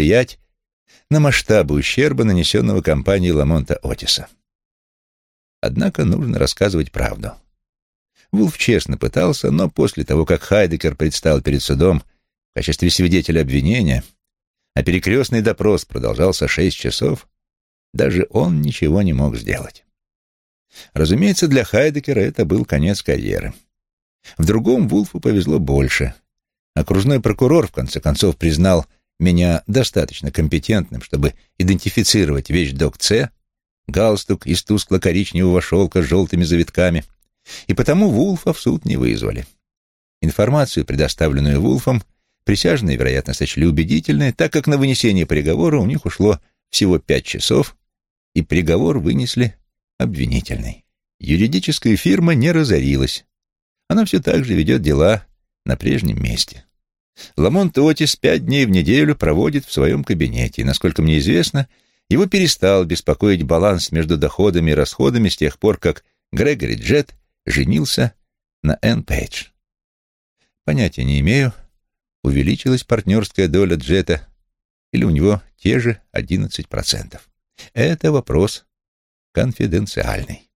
повлиять на масштабы ущерба, нанесенного компанией Ламонта Отиса. Однако нужно рассказывать правду. Вулф честно пытался, но после того, как Хайдекер предстал перед судом в качестве свидетеля обвинения, а перекрестный допрос продолжался шесть часов, даже он ничего не мог сделать. Разумеется, для Хайдекера это был конец карьеры. В другом Вулфу повезло больше. Окружной прокурор, в конце концов, признал меня достаточно компетентным, чтобы идентифицировать вещь док Ц, галстук из тускло-коричневого шелка с желтыми завитками, и потому Вулфа в суд не вызвали. Информацию, предоставленную Вулфом, присяжные, вероятно, сочли убедительной, так как на вынесение приговора у них ушло всего пять часов, и приговор вынесли обвинительный. Юридическая фирма не разорилась. Она все так же ведет дела на прежнем месте. Ламонт Отис пять дней в неделю проводит в своем кабинете, и, насколько мне известно, его перестал беспокоить баланс между доходами и расходами с тех пор, как Грегори Джет женился на Энн Пейдж. Понятия не имею, увеличилась партнерская доля Джета или у него те же 11%. Это вопрос конфиденциальный.